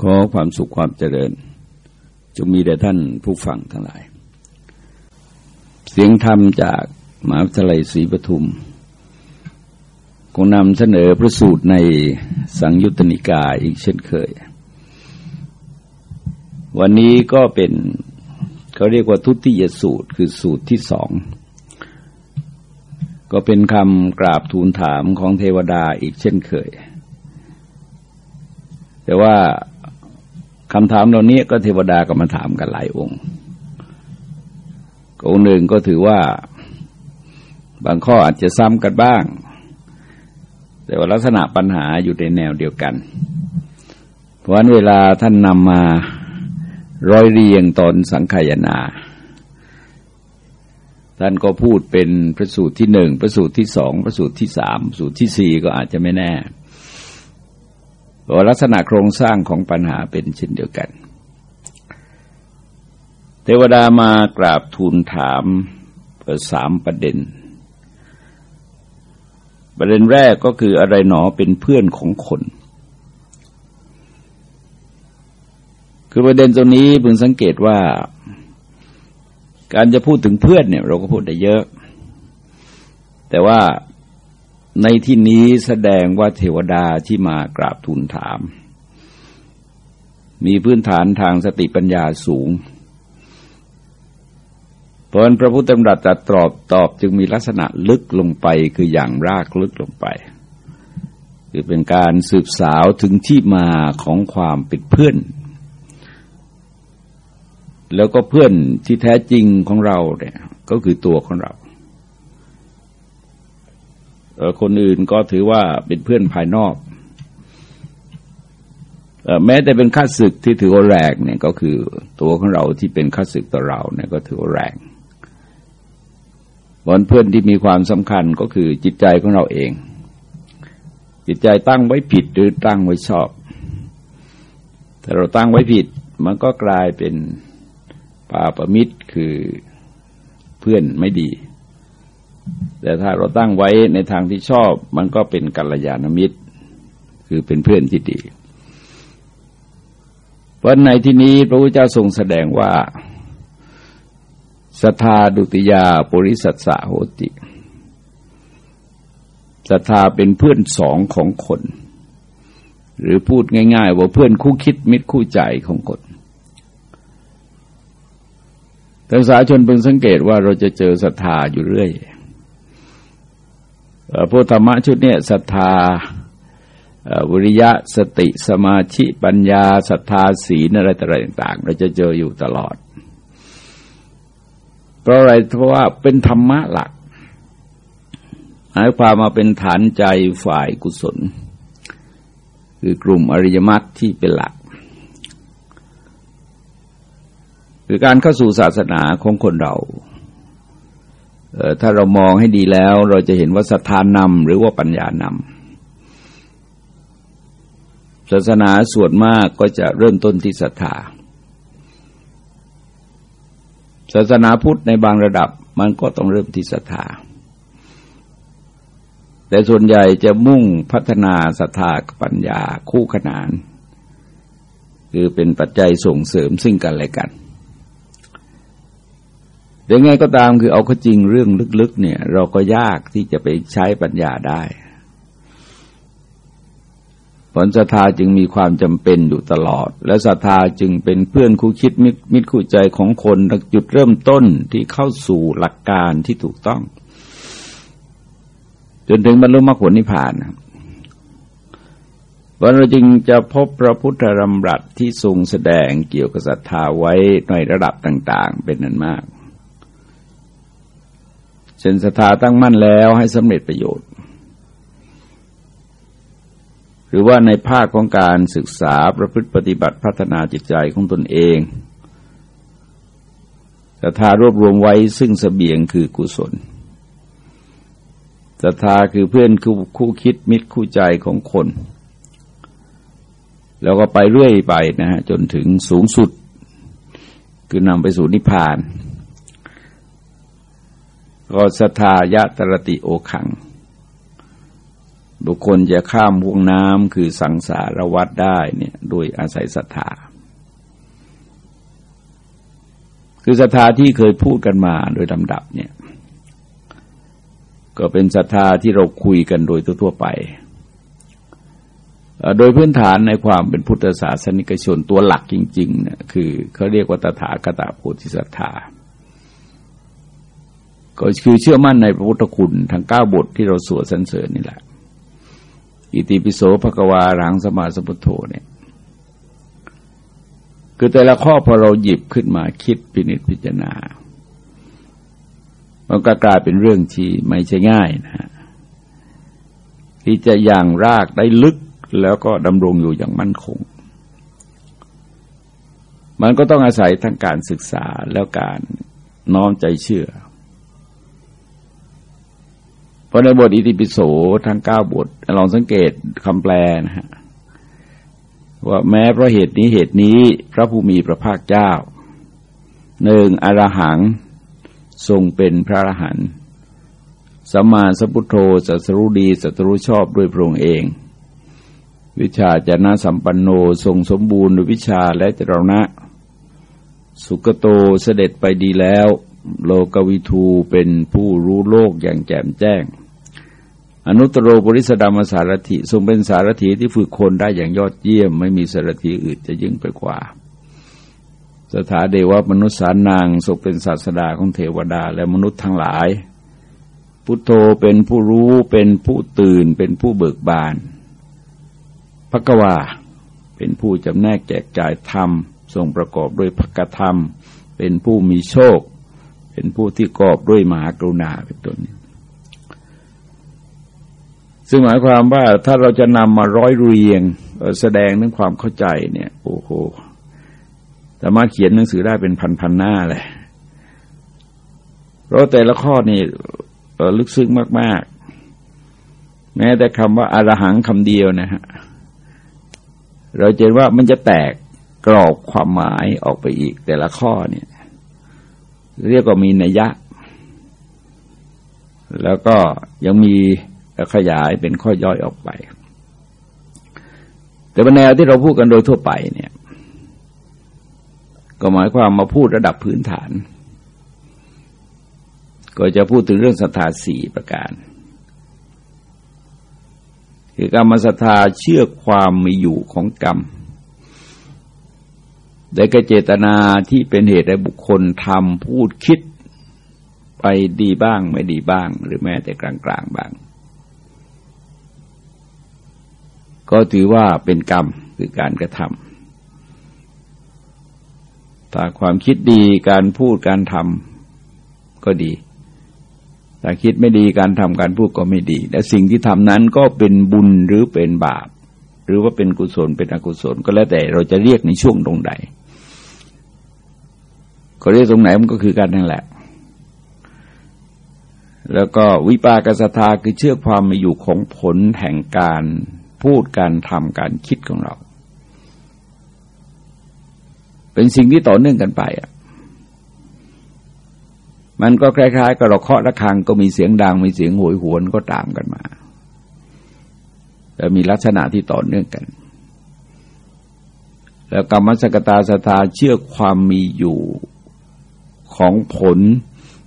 ขอความสุขความเจริญจงมีแด่ท่านผู้ฟังทั้งหลาย เสียงธรรมจากมหาวิทยาลัยศรีปทุมคงนำเสนอพระสูตรในสังยุตติกาอีกเช่นเคย วันนี้ก็เป็นเขาเรียกว่าทุติยสูตรคือสูตรที่สอง ก็เป็นคำกราบทูลถามของเทวดาอีกเช่นเคย แต่ว่า คำถามเหล่านี้ก็เทวดาก็มาถามกันหลายองค์ องค์หนึ่งก็ถือว่า บางข้ออาจจะซ้ำกันบ้าง แต่ว่าลักษณะปัญหาอยู่ในแนวเดียวกัน เพราะฉะนั้นเวลาท่านนำมาร้อยเรียงตอนสังขยนา ท่านก็พูดเป็นพระสูตรที่หนึ่งพระสูตรที่สองพระสูตรที่สามสูตรที่สี่ก็อาจจะไม่แน่ ลักษณะโครงสร้างของปัญหาเป็นเช่นเดียวกัน เทวดามากราบทูลถามสามประเด็น ประเด็นแรกก็คืออะไรหนอเป็นเพื่อนของคน คือประเด็นตรงนี้พึงสังเกตว่า การจะพูดถึงเพื่อนเนี่ย เราก็พูดได้เยอะ แต่ว่า ในที่นี้แสดงว่าเทวดาที่มากราบทูลถาม มีพื้นฐานทางสติปัญญาสูงเพราะพระพุทธธรรมตรัสตอบตอบจึงมีลักษณะลึกลงไปคืออย่างรากลึกลงไป คือเป็นการสืบสาวถึงที่มาของความเป็นเพื่อน แล้วก็เพื่อนที่แท้จริงของเราเนี่ยก็คือตัวของเรา คนอื่นก็ถือว่าเป็นเพื่อนภายนอกแม้แต่เป็นข้าศึกที่ถือว่าแรงเนี่ยก็คือตัวของเราที่เป็นข้าศึกต่อเราเนี่ยก็ถือว่าแรงบอนเพื่อนที่มีความสำคัญก็คือจิตใจของเราเอง จิตใจตั้งไว้ผิดหรือตั้งไว้ชอบถ้าเราตั้งไว้ผิดมันก็กลายเป็นปาปมิตรคือเพื่อนไม่ดี แต่ถ้าเราตั้งไว้ในทางที่ชอบ มันก็เป็นกัลยาณมิตร คือเป็นเพื่อนที่ดี เพราะในที่นี้พระพุทธเจ้าทรงแสดงว่าศรัทธาดุติยาปุริสัสะโหติศรัทธาเป็นเพื่อนสองของคน หรือพูดง่าย ๆ ว่าเพื่อนคู่คิดมิตรคู่ใจของคนทางสาชนเพิ่งสังเกตว่าเราจะเจอศรัทธาอยู่เรื่อย พุทธธรรมชุดนี้ศรัทธาวิริยะสติสมาธิปัญญาศรัทธาศีลอะไรต่าง ๆ เราจะเจออยู่ตลอด เพราะอะไรเพราะว่าเป็นธรรมะหลักหมายความมาเป็นฐานใจฝ่ายกุศล คือกลุ่มอริยมรรคที่เป็นหลัก คือการเข้าสู่ศาสนาของคนเรา ถ้าเรามองให้ดีแล้วเราจะเห็นว่าศรัทธานำหรือว่าปัญญานำศาสนาส่วนมากก็จะเริ่มต้นที่ศรัทธาศาสนาพุทธในบางระดับมันก็ต้องเริ่มที่ศรัทธา แต่ส่วนใหญ่จะมุ่งพัฒนาศรัทธากับปัญญาคู่ขนาน คือเป็นปัจจัยส่งเสริมซึ่งกันและกัน ยังไงก็ตามคือเอาข้อจริงเรื่องลึกๆ เนี่ย เราก็ยากที่จะไปใช้ปัญญาได้ผลศรัทธาจึงมีความจำเป็นอยู่ตลอด และศรัทธาจึงเป็นเพื่อนคู่คิดมิตรคู่ใจของคนจุดเริ่มต้นที่เข้าสู่หลักการที่ถูกต้อง จนถึงบรรลุมรรคผลนิพพานวันเราจึงจะพบพระพุทธรำรัสที่ทรงแสดงเกี่ยวกับศรัทธาไว้ในระดับต่าง ๆ เป็นนั้นมาก เช่นศรัทธาตั้งมั่นแล้วให้สำเร็จประโยชน์ หรือว่าในภาคของการศึกษาประพฤติปฏิบัติพัฒนาจิตใจของตนเองศรัทธารวบรวมไว้ซึ่งสเสบียงคือกุศลศรัทธาคือเพื่อนคู่คู่คิดมิตรคู่ใจของคน แล้วก็ไปเรื่อยไปนะฮะจนถึงสูงสุด คือนำไปสู่นิพพาน ก็ศรัทธายะตรติโอขัง บุคคลจะข้ามพวงน้ำคือสังสารวัฏได้เนี่ยโดยอาศัยศรัทธาคือศรัทธาที่เคยพูดกันมาโดยลำดับเนี่ย ก็เป็นศรัทธาที่เราคุยกันโดยทั่วไป โดยพื้นฐานในความเป็นพุทธศาสนิกชนตัวหลักจริงๆเนี่ยคือเขาเรียกว่าตถาคตโพธิศรัทธา ก็คือเชื่อมั่นในพระพุทธคุณทั้งเก้าบทที่เราสวดสรรเสริญนี่แหละ อิติปิโสภควารังสมาสมุทโธเนี่ย คือแต่ละข้อพอเราหยิบขึ้นมาคิดพินิจพิจารณา มันก็กลายเป็นเรื่องที่ไม่ใช่ง่ายนะฮะที่จะย่างรากได้ลึกแล้วก็ดำรงอยู่อย่างมั่นคง มันก็ต้องอาศัยทั้งการศึกษาแล้วการน้อมใจเชื่อ เพราะในบทอิติปิโสทั้งเก้าบท ลองสังเกตคำแปลนะฮะว่าแม้เพราะเหตุนี้เหตุนี้พระผู้มีพระภาคเจ้าหนึ่งอรหังทรงเป็นพระอรหันต์สัมมาสัพพุทโธสัสรุดีสัสรุชอบด้วยพระองค์เอง วิชาจนะสัมปันโนทรงสมบูรณ์ด้วยวิชาและจรณะ สุกโตเสด็จไปดีแล้ว โลกวิทูเป็นผู้รู้โลกอย่างแจ่มแจ้ง อนุตโรบริสดามสารถิทรงเป็นสารถีที่ฝึกคนได้อย่างยอดเยี่ยม ไม่มีสารถีอื่นจะยิ่งไปกว่า สถาเดวมนุษย์สารนางทรงเป็นศาสดาของเทวดาและมนุษย์ทั้งหลาย พุทโธเป็นผู้รู้เป็นผู้ตื่นเป็นผู้เบิกบานพระกวาเป็นผู้จำแนกแจกจ่ายธรรม ทรงประกอบด้วยพระกธรรม เป็นผู้มีโชค เป็นผู้ที่กอบด้วยมหากรุณาเป็นต้นนี้ ซึ่งหมายความว่าถ้าเราจะนำมาร้อยเรียงแสดงถึงความเข้าใจเนี่ย โอ้โหสามารถเขียนหนังสือได้เป็นพันๆหน้าเลยเพราะแต่ละข้อนี่ลึกซึ้งมาก ๆ แม้แต่คำว่าอารหังคำเดียวนะฮะเราเห็นว่ามันจะแตกกรอบความหมายออกไปอีก แต่ละข้อเนี่ย เรียกว่ามีนัยยะ แล้วก็ยังมี ขยายเป็นข้อย่อยออกไป แต่แนวที่เราพูดกันโดยทั่วไปเนี่ย ก็หมายความมาพูดระดับพื้นฐาน ก็จะพูดถึงเรื่องศรัทธาสี่ประการคือกรรมศรัทธาเชื่อความมีอยู่ของกรรมได้กเจตนาที่เป็นเหตุให้บุคคลทำพูดคิดไปดีบ้างไม่ดีบ้าง หรือแม้แต่กลางๆบ้าง ก็ถือว่าเป็นกรรมคือการกระทำถ้าความคิดดีการพูดการทำก็ดีถ้าคิดไม่ดีการทำการพูดก็ไม่ดี และสิ่งที่ทำนั้นก็เป็นบุญหรือเป็นบาป หรือว่าเป็นกุศลเป็นอกุศลก็แล้วแต่เราจะเรียกในช่วงตรงใดก็เรียกตรงไหนมันก็คือการนั่นแหละ แล้วก็วิปากสถาคือเชื่อความมีอยู่ของผลแห่งการ พูดการทำการคิดของเรา เป็นสิ่งที่ต่อเนื่องกันไปอะมันก็คล้ายๆกับเราเคาะระฆังก็มีเสียงดังมีเสียงโหยหวนก็ตามกันมาแต่มีลักษณะที่ต่อเนื่องกัน แล้วกรรมสกตาสตาเชื่อความมีอยู่ของผล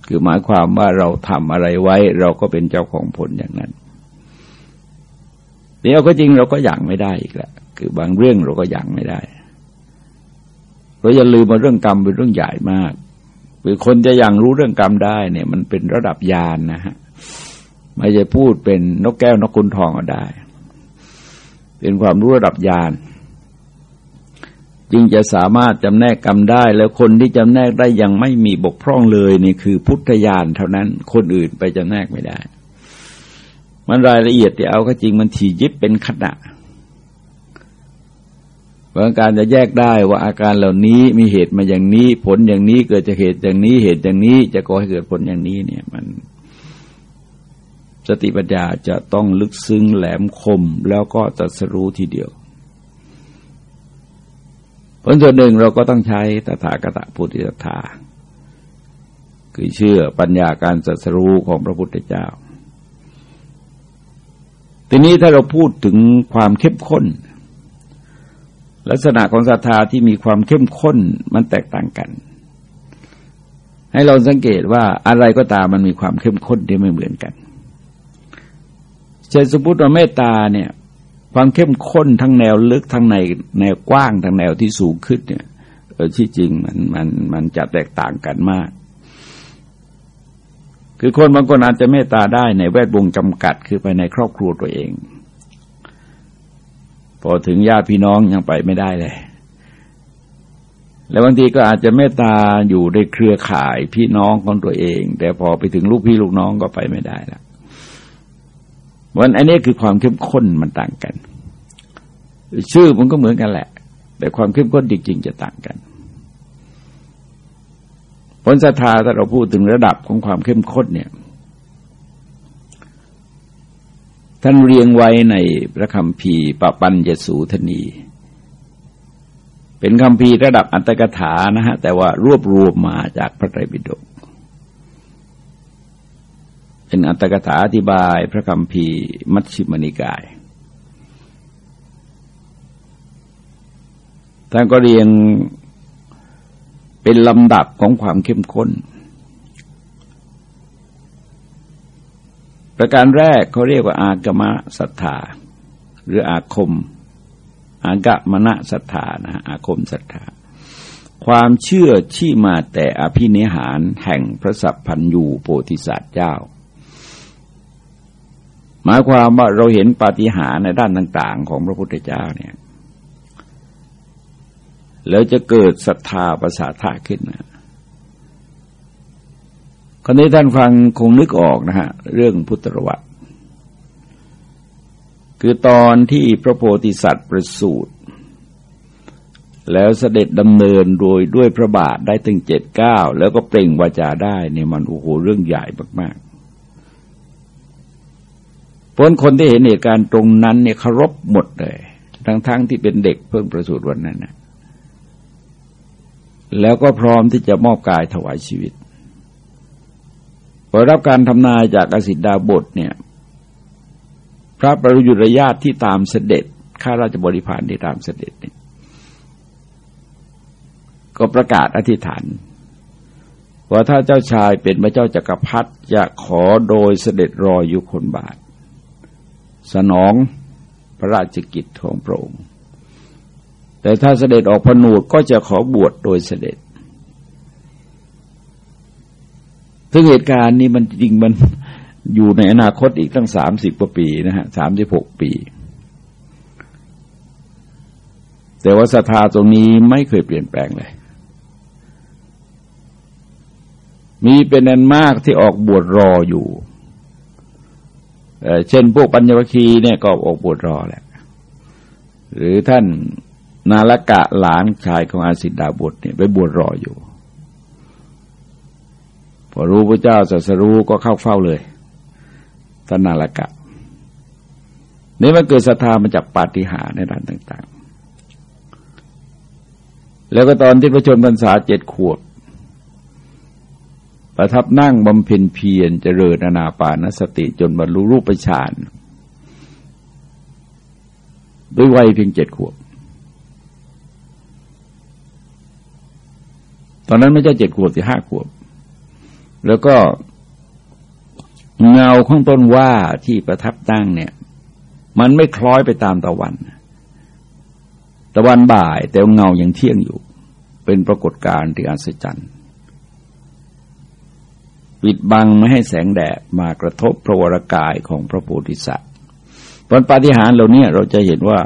คือหมายความว่าเราทำอะไรไว้ เราก็เป็นเจ้าของผลอย่างนั้น เดี๋ยวก็จริงเราก็ยังไม่ได้อีกแหละคือบางเรื่องเราก็ยังไม่ได้เราอย่าลืมว่าเรื่องกรรมเป็นเรื่องใหญ่มากคือคนจะยังรู้เรื่องกรรมได้เนี่ย มันเป็นระดับญาณนนะฮะไม่ใช่พูดเป็นนกแก้วนกคุณทองก็ได้ เป็นความรู้ระดับญาณจึงจะสามารถจำแนกกรรมได้ แล้วคนที่จำแนกได้ยังไม่มีบกพร่องเลยนี่คือพุทธญาณเท่านั้นคนอื่นไปจำแนกไม่ได้ มันรายละเอียดที่เอาก็จริงมันถี่ยิบเป็นขณะบางการจะแยกได้ว่าอาการเหล่านี้มีเหตุมาอย่างนี้ ผลอย่างนี้เกิดจากเหตุอย่างนี้เหตุอย่างนี้จะก่อให้เกิดผลอย่างนี้เนี่ยมัน สติปัญญาจะต้องลึกซึ้งแหลมคมแล้วก็ตัสรู้ทีเดียวผลส่วนหนึ่งเราก็ต้องใช้ตถาคตพุทธิตถาคือเชื่อปัญญาการตัสรู้ของพระพุทธเจ้า ทีนี้ถ้าเราพูดถึงความเข้มข้น ลักษณะของศรัทธาที่มีความเข้มข้นมันแตกต่างกัน ให้เราสังเกตว่าอะไรก็ตามมันมีความเข้มข้นที่ไม่เหมือนกันเช่นสมมติว่าเมตตาเนี่ย ความเข้มข้นทั้งแนวลึกทั้งในแนวกว้างทั้งแนวที่สูงขึ้นเนี่ยที่จริงมันมันมันจะแตกต่างกันมาก คือคนบางคนอาจจะเมตตาได้ในแวดวงจำกัดคือไปในครอบครัวตัวเอง พอถึงญาติพี่น้องยังไปไม่ได้เลย แล้วบางทีก็อาจจะเมตตาอยู่ในเครือข่ายพี่น้องของตัวเอง แต่พอไปถึงลูกพี่ลูกน้องก็ไปไม่ได้แล้ววันอันนี้คือความเข้มข้นมันต่างกัน ชื่อมันก็เหมือนกันแหละ แต่ความเข้มข้นจริงๆจะต่างกัน ผลศรัทธาถ้าเราพูดถึงระดับของความเข้มข้นเนี่ย ท่านเรียงไว้ในพระคำพีปปัญญสูทนี เป็นคำพีระดับอัตถกถานะฮะ แต่ว่ารวบรวมมาจากพระไตรปิฎกเป็นอัตถกถาอธิบายพระคำพีมัชฌิมนิกายท่านก็เรียง เป็นลำดับของความเข้มข้น ประการแรกเขาเรียกว่าอากมะศรัทธา หรืออาคม อากะมณะศรัทธานะอาคมศรัทธา ความเชื่อที่มาแต่อภินิหารแห่งพระสัพพันยูโพธิสัตว์เจ้า หมายความว่าเราเห็นปาฏิหาริย์ในด้านต่าง ๆ ของพระพุทธเจ้าเนี่ย แล้วจะเกิดศรัทธาประสาทะขึ้นนะคนนี้ท่านฟังคงนึกออกนะฮะ เรื่องพุทธวัตรคือตอนที่พระโพธิสัตว์ประสูติแล้วเสด็จดำเนินโดยด้วยพระบาทได้ถึงเจ็ดเก้าแล้วก็เปล่งวาจาได้เนี่ยมันโอ้โหเรื่องใหญ่มากๆเพราะคนที่เห็นเหตุการณ์ตรงนั้นเนี่ยเคารพหมดเลย ทั้งๆทที่เป็นเด็กเพิ่งประสูติวันนั้นนะ แล้วก็พร้อมที่จะมอบกายถวายชีวิตพอรับการทำนายจากอสิดาบทเนี่ย พระประยุรญาติที่ตามเสด็จข้าราชบริพารที่ตามเสด็จเนี่ยก็ประกาศอธิษฐานว่าถ้าเจ้าชายเป็นพระเจ้าจากักรพรรดิจะขอโดยเสด็จรออยู่คนบาท สนองพระราชกิจของพระองค์ แต่ถ้าเสด็จออกผนวดก็จะขอบวชโดยเสด็จซึ่งเหตุการณ์นี้มันจริงมันอยู่ในอนาคตอีกตั้งสามสิบกว่าปีนะฮะสามสิบหกปี แต่ว่าศรัทธาตรงนี้ไม่เคยเปลี่ยนแปลงเลย มีเป็นอันมากที่ออกบวชรออยู่เช่นพวกปัญญวคีเนี่ยก็ออกบวชรอแหละหรือท่าน นาลกะหลานชายของอาสิดาบทเนี่ยไปบวชรออยู่ พอรู้พระเจ้าสัสรู้ก็เข้าเฝ้าเลยท่านนาลกะนี่มันเกิดศรัทธามาจากปาฏิหาริย์ในด้านต่าง ๆ แล้วก็ตอนที่พระชนพรรษาเจ็ดขวบ ประทับนั่งบำเพ็ญเพียรเจริญนาปานสติจนบรรลุรูปฌานด้วยวัยเพียงเจ็ดขวบ ตอนนั้นไม่ใช่เจ็ดขวบแต่ห้าขวบ แล้วก็เงาของต้นว่าที่ประทับตั้งเนี่ย มันไม่คล้อยไปตามตะวัน ตะวันบ่าย แต่เงายังเที่ยงอยู่ เป็นปรากฏการณ์ที่อัศจรรย์ปิดบังไม่ให้แสงแดดมากระทบพระวรากายของพระโพธิสัตว์ผลปาฏิหาริเหล่านี้เราจะเห็นว่า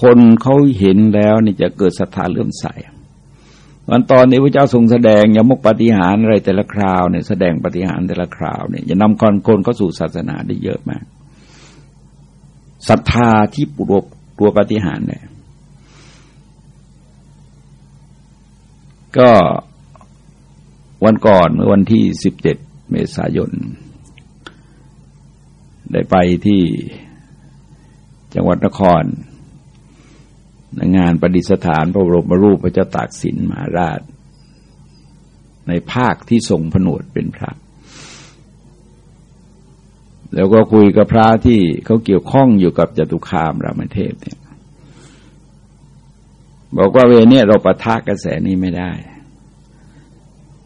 คนเขาเห็นแล้วนี่จะเกิดศรัทธาเลื่อมใส วันตอนนี้พระเจ้าทรงแสดงยมกปฏิหารอะไรแต่ละคราวเนี่ยแสดงปฏิหารแต่ละคราวเนี่ยจะนำคนคนเข้าสู่ศาสนาได้เยอะมากศรัทธาที่ปุรบตัวปฏิหารเนี่ยก็วันก่อนเมื่อวันที่สิบเจ็ดเมษายน ได้ไปที่จังหวัดนคร งานประดิษฐานพระบรมรูปพระเจ้าตากสินมหาราช ในภาคที่ทรงผนวดเป็นพระ แล้วก็คุยกับพระที่เขาเกี่ยวข้องอยู่กับจตุคามรามเทพเนี่ยบอกว่าเวเนี่ยเราประทะกระแสนี้ไม่ได้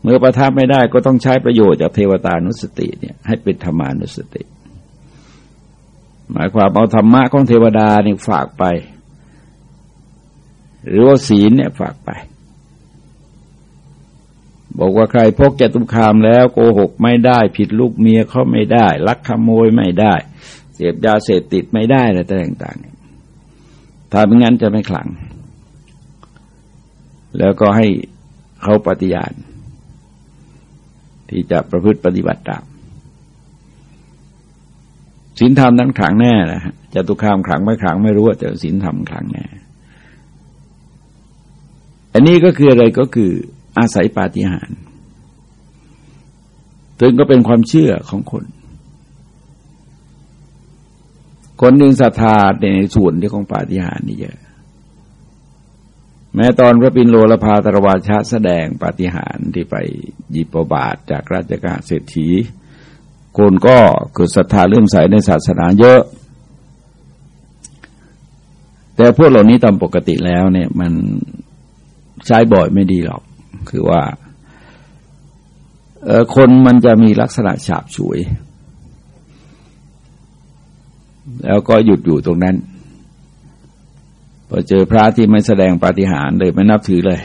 เมื่อประทะไม่ได้ก็ต้องใช้ประโยชน์จากเทวตานุสติเนี่ยให้เป็นธรรมานุสติ หมายความเอาธรรมะของเทวดาเนี่ยฝากไป หรือว่าศีลเนี่ยฝากไป บอกว่าใครพกจตุคามแล้วโกหกไม่ได้ ผิดลูกเมียเขาไม่ได้ ลักขโมยไม่ได้ เสพยาเสพติดไม่ได้อะไรต่างๆถ้าเป็นงั้นจะไม่ขลัง แล้วก็ให้เขาปฏิญาณที่จะประพฤติปฏิบัติตามศีลธรรมนั้นขลังแน่นะฮะจตุคามขลังไม่ขลังไม่รู้แต่ศีลธรรมขลังแน่ อันนี้ก็คืออะไรก็คืออาศัยปาฏิหาริย์ถึงก็เป็นความเชื่อของคน คนหนึ่งศรัทธาในส่วนที่ของปาฏิหาริย์นี่เยอะ แม้ตอนพระปินโลลพาตรวาชะแสดงปาฏิหาริย์ที่ไปยิปบาทจากราชการเศรษฐี คนก็เกิดศรัทธาเรื่องใสในศาสนาเยอะ แต่พวกเหล่านี้ตามปกติแล้วเนี่ยมัน ใช้บ่อยไม่ดีหรอก คือว่าคนมันจะมีลักษณะฉาบฉวย แล้วก็หยุดอยู่ตรงนั้น พอเจอพระที่ไม่แสดงปฏิหารเลยไม่นับถือเลย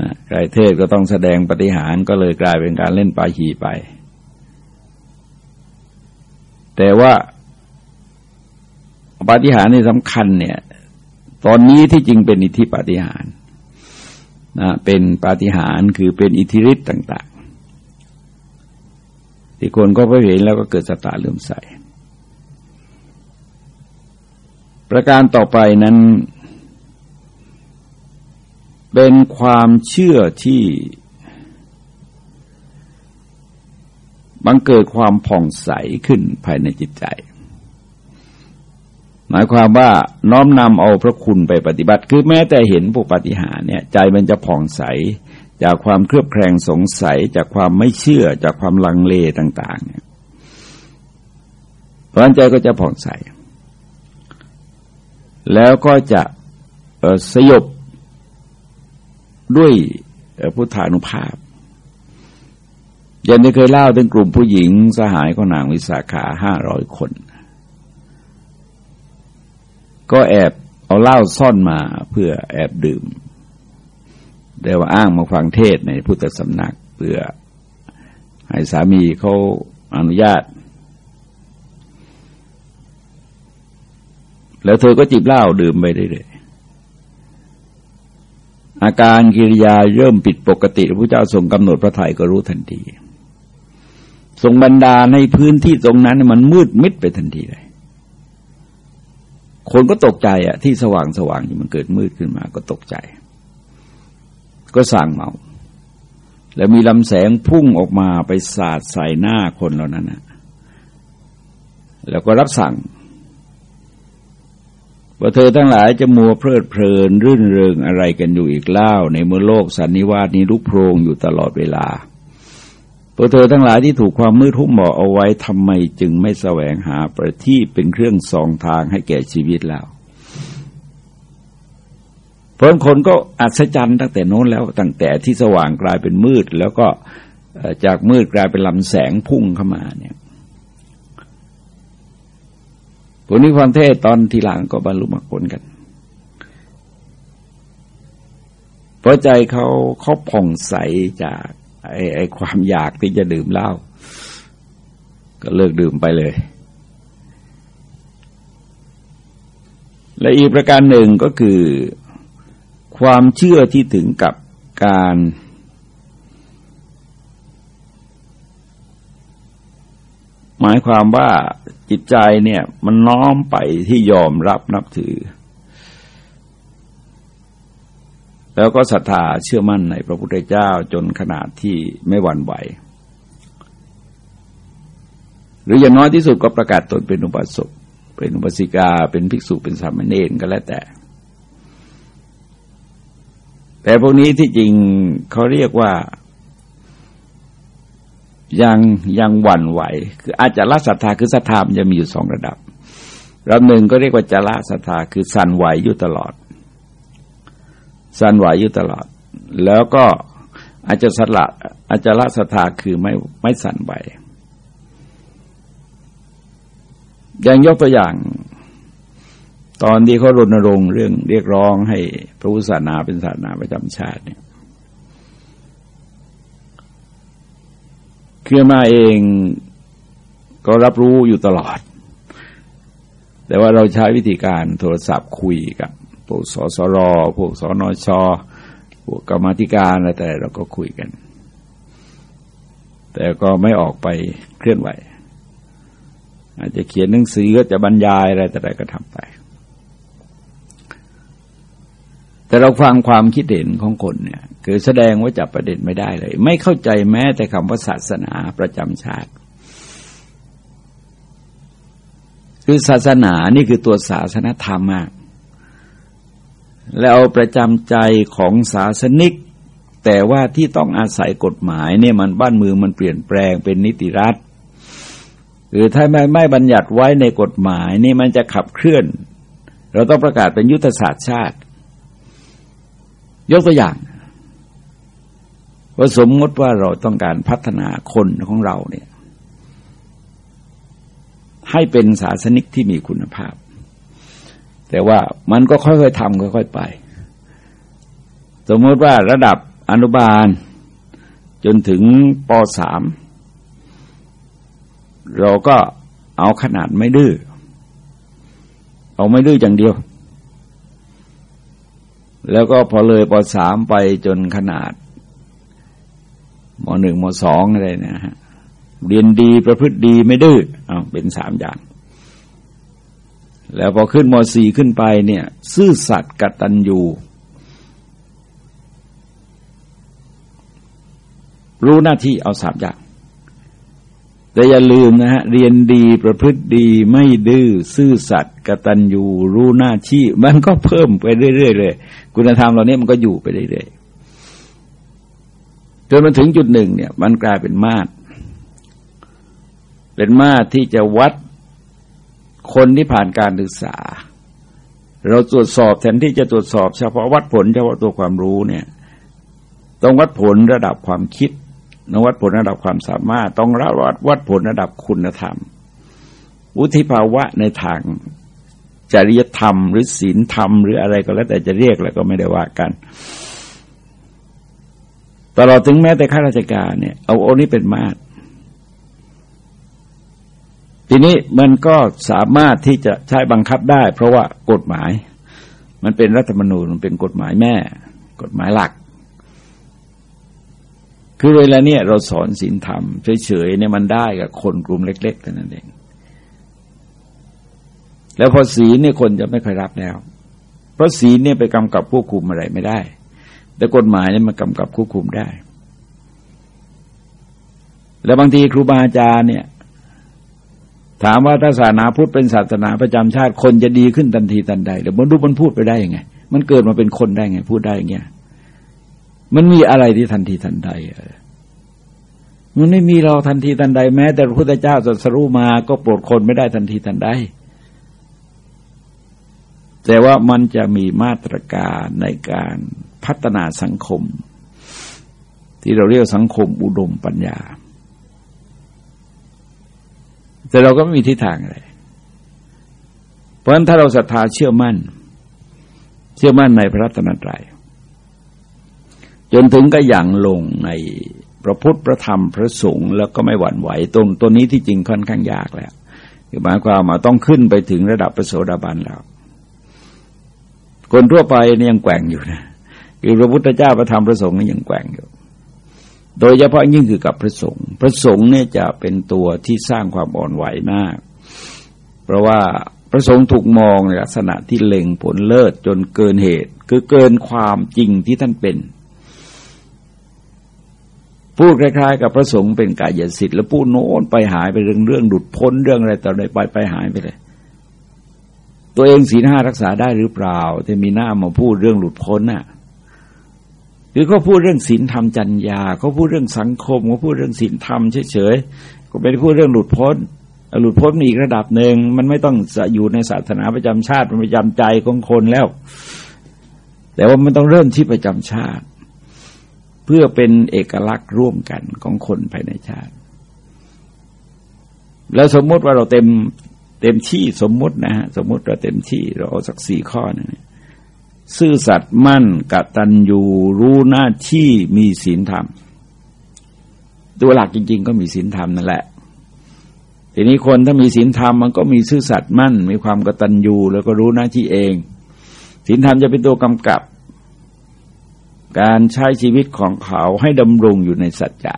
นะใครเทศก็ต้องแสดงปฏิหารก็เลยกลายเป็นการเล่นปาหีไป แต่ว่าปฏิหารนี่สำคัญเนี่ย ตอนนี้ที่จริงเป็นอิทธิปฏิหาร นะเป็นปาฏิหาริย์คือเป็นอิทธิฤทธิ์ต่าง ๆ ที่คนก็ไปเห็นแล้วก็เกิดสตาเลื่อมใส ประการต่อไปนั้น เป็นความเชื่อที่บังเกิดความผ่องใสขึ้นภายในจิตใจ หมายความว่าน้อมนำเอาพระคุณไปปฏิบัติ คือแม้แต่เห็นพวกปฏิหารเนี่ยใจมันจะผ่องใส จากความเครือบแคลงสงสัย จากความไม่เชื่อ จากความลังเลต่าง ๆ เนี่ยเพราะใจก็จะผ่องใส แล้วก็จะสยบด้วยพุทธานุภาพย่างที่เคยเล่าถึงกลุ่มผู้หญิงสหายของนางวิสาขาห้าร้อยคน ก็แอบเอาเหล้าซ่อนมาเพื่อแอบดื่มเดี๋ยวอ้างมาฟังเทศในพุทธสำนักเพื่อให้สามีเขาอนุญาต แล้วเธอก็จิบเหล้าดื่มไปเรื่อยๆอาการกิริยาเริ่มผิดปกติพระเจ้าทรงกำหนดพระไถ่ก็รู้ทันที ทรงบรรดาในพื้นที่ตรงนั้นมันมืดมิดไปทันทีเลย คนก็ตกใจอะที่สว่างสว่างอยู่มันเกิดมืดขึ้นมาก็ตกใจ ก็สั่งเมา แล้วมีลำแสงพุ่งออกมาไปสาดใส่หน้าคนเหล่านั้นนะแล้วก็รับสั่งว่าเธอทั้งหลายจะมัวเพลิดเพลิน รื่นเริงอะไรกันอยู่อีกเล่า ในเมื่อโลกสันนิวาสนี้ลุกโพรงอยู่ตลอดเวลา พวเธอทั้งหลายที่ถูกความมืดหุ้มหมอเอาไว้ทำไมจึงไม่แสวงหาประทีปเป็นเครื่องสองทางให้แก่ชีวิตแล้วเพราะคนก็อัศจรรย์ตั้งแต่โน้นแล้วตั้งแต่ที่สว่างกลายเป็นมืด แล้วก็จากมืดกลายเป็นลำแสงพุ่งเข้ามาเนี่ยผลนี้ความเทศตอนทีหลังก็บรรลุมรรคผลกันเพราะใจเขาเขาผ่องใสจาก ไอ้ไอ้ความอยากที่จะดื่มเหล้าก็เลิกดื่มไปเลย และอีกประการหนึ่งก็คือ ความเชื่อที่ถึงกับการหมายความว่าจิตใจเนี่ยมันน้อมไปที่ยอมรับนับถือ แล้วก็ศรัทธาเชื่อมั่นในพระพุทธเจ้าจนขนาดที่ไม่หวั่นไหว หรืออย่างน้อยที่สุดก็ประกาศตนเป็นอุบาสกเป็นอุบาสิกา เป็นภิกษุเป็นสามเณรก็แล้วแต่ แต่พวกนี้ที่จริงเขาเรียกว่า ยังยังหวั่นไหว คืออาจจะละศรัทธาคือศรัทธามันจะมีอยู่สองระดับระดับหนึ่งก็เรียกว่าจะละศรัทธาคือสั่นไหวอยู่ตลอด สั่นไหวอยู่ตลอด แล้วก็อาจจะสละอาจจะละศรัทธาคือไม่ไม่สั่นไหวอย่างยกตัวอย่าง ตอนที่เขารณรงค์เรื่องเรียกร้องให้พระพุทธศาสนาเป็นศาสนาประจำชาติเนี่ยคือมาเองก็รับรู้อยู่ตลอด แต่ว่าเราใช้วิธีการโทรศัพท์คุยกับ วกสสร พวกสนช พวกกรรมธิการอะไรแต่เราก็คุยกัน แต่ก็ไม่ออกไปเคลื่อนไหว อาจจะเขียนหนังสือก็จะบรรยายอะไรแต่ใดก็ทำไป แต่เราฟังความคิดเห็นของคนเนี่ยคือแสดงว่าจับประเด็นไม่ได้เลย ไม่เข้าใจแม้แต่คำว่าศาสนาประจำชาติคือศาสนานี่คือตัวศาสนธรรมมาก แล้วประจำใจของศาสนิก แต่ว่าที่ต้องอาศัยกฎหมายเนี่ยมันบ้านเมืองมันเปลี่ยนแปลงเป็นนิติรัฐคือถ้าไม่ไม่บัญญัติไว้ในกฎหมายนี่มันจะขับเคลื่อน เราต้องประกาศเป็นยุทธศาสตร์ชาติ ยกตัวอย่างว่าสมมติว่าเราต้องการพัฒนาคนของเราเนี่ย ให้เป็นศาสนิกที่มีคุณภาพ แต่ว่ามันก็ค่อยๆทำค่อยๆไป สมมติว่าระดับอนุบาล จนถึงปสามเราก็เอาขนาดไม่ดื้อ เอาไม่ดื้ออย่างเดียว แล้วก็พอเลยปสามไปจนขนาดมหนึ่งมสองอะไรนะฮะเรียนดีประพฤติดีไม่ดื้อเอาเป็นสามอย่าง แล้วพอขึ้นมสี่ขึ้นไปเนี่ย ซื่อสัตย์กตัญญูรู้หน้าที่เอาสามอย่าง แต่อย่าลืมนะฮะ เรียนดีประพฤติดีไม่ดื้อซื่อสัตย์กตัญญูรู้หน้าที่ มันก็เพิ่มไปเรื่อยๆเลย คุณธรรมเหล่านี้มันก็อยู่ไปเรื่อยๆจนมาถึงจุดหนึ่งเนี่ย มันกลายเป็นมาตร เป็นมาตรที่จะวัด คนที่ผ่านการศึกษา เราตรวจสอบแทนที่จะตรวจสอบเฉพาะวัดผลเฉพาะตัวความรู้เนี่ยต้องวัดผลระดับความคิดต้องวัดผลระดับความสามารถ ต้องระวัดวัดผลระดับคุณธรรม วุฒิภาวะในทางจริยธรรม หรือศีลธรรม หรืออะไรก็แล้วแต่จะเรียกแล้วก็ไม่ได้ว่ากันตลอดถึงแม้แต่ข้าราชการเนี่ยเอาโอนี้เป็นมาตร ทีนี้มันก็สามารถที่จะใช้บังคับได้ เพราะว่ากฎหมาย มันเป็นรัฐธรรมนูญมันเป็นกฎหมายแม่ กฎหมายหลัก คือเวลาเนี่ยเราสอนศีลธรรมเฉยๆเนี่ยมันได้กับคนกลุ่มเล็กๆเท่านั้นเอง แล้วพอศีลเนี่ยคนจะไม่ค่อยรับแล้ว เพราะศีลเนี่ยไปกำกับควบคุมอะไรไม่ได้ แต่กฎหมายเนี่มันกำกับควบคุมได้ แล้วบางทีครูบาอาจารย์เนี่ย ถามว่าถ้าศาสนาพุทธเป็นศาสนาประจำชาติคนจะดีขึ้นทันทีทันใดเดี๋ยวมันดูมันพูดไปได้ยังไง มันเกิดมาเป็นคนได้ไง พูดได้อย่างเงี้ยมันมีอะไรที่ทันทีทันใดมันไม่มีเราทันทีทันใด แม้ แต่พระพุทธเจ้าสัสรู้มาก็โปรดคนไม่ได้ทันทีทันใดแต่ว่ามันจะมีมาตรการในการพัฒนาสังคม ที่เราเรียกสังคมอุดมปัญญา แต่เราก็ไม่มีทิศทางอะไร เพราะฉะนั้นถ้าเราศรัทธาเชื่อมั่น เชื่อมั่นในพระรัตนตรัยจนถึงก็อย่างลงในพระพุทธพระธรรมพระสงฆ์แล้วก็ไม่หวั่นไหวตรงตัวนี้ที่จริงค่อนข้างยากแล้วหมายความว่าต้องขึ้นไปถึงระดับพระโสดาบันแล้ว คนทั่วไปนี่ยังแกว่งอยู่นะคือพระพุทธเจ้าประธรรมพระสงฆ์นี่ยังแกว่งอยู่ โดยเฉพาะยิ่งคือกับพระสงฆ์พระสงฆ์เนี่ยจะเป็นตัวที่สร้างความอ่อนไหวมาก เพราะว่าพระสงฆ์ถูกมองในลักษณะที่เล็งผลเลิศจนเกินเหตุ คือเกินความจริงที่ท่านเป็นพูดคล้ายๆกับพระสงฆ์เป็นกายสิทธิ์แล้วพูดโน้นไปหายไปเรื่องเรื่องดุดพ้นเรื่องอะไรต่ออะไรไปไปหายไปเลย ตัวเองศีลห้ารักษาได้หรือเปล่าที่มีหน้ามาพูดเรื่องหลุดพ้นน่ะ คือเขาพูดเรื่องศีลธรรมจัญญาเขาพูดเรื่องสังคมเขาพูดเรื่องศีลธรรมเฉยๆก็ไม่ได้พูดเรื่องหลุดพ้นหลุดพ้นมีอีกระดับหนึ่งมันไม่ต้องอยู่ในศาสนาประจำชาติมันประจำใจของคนแล้ว แต่ว่ามันต้องเริ่มที่ประจำชาติ เพื่อเป็นเอกลักษณ์ร่วมกันของคนภายในชาติ แล้วสมมติว่าเราเต็มเต็มที่สมมตินะฮะสมมติเราเต็มที่เราเอาสักสี่ข้อนะ ซื่อสัตย์มั่นกตัญญูรู้หน้าที่มีศีลธรรม ตัวหลักจริง ๆ ก็มีศีลธรรมนั่นแหละ ทีนี้คนถ้ามีศีลธรรมมันก็มีซื่อสัตย์มั่น มีความกตัญญูแล้วก็รู้หน้าที่เองศีลธรรมจะเป็นตัวกำกับ การใช้ชีวิตของเขาให้ดำรงอยู่ในสัจจะ